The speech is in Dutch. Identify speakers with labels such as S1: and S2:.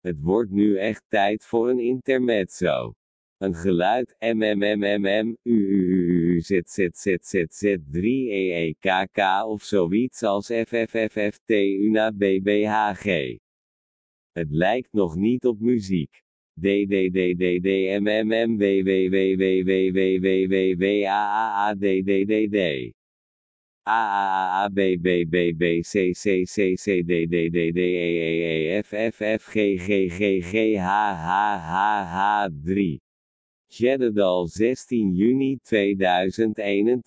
S1: Het wordt nu echt tijd voor een intermezzo. Een geluid MMMMM, UUUUZZZZZ 3 EEKK of zoiets als FFFFT UNA BBHG. Het lijkt nog niet op muziek. A A A A B B B B C C C C D D D D E E E, e F F F G G G G H H H H 3. Jededal 16 juni 2021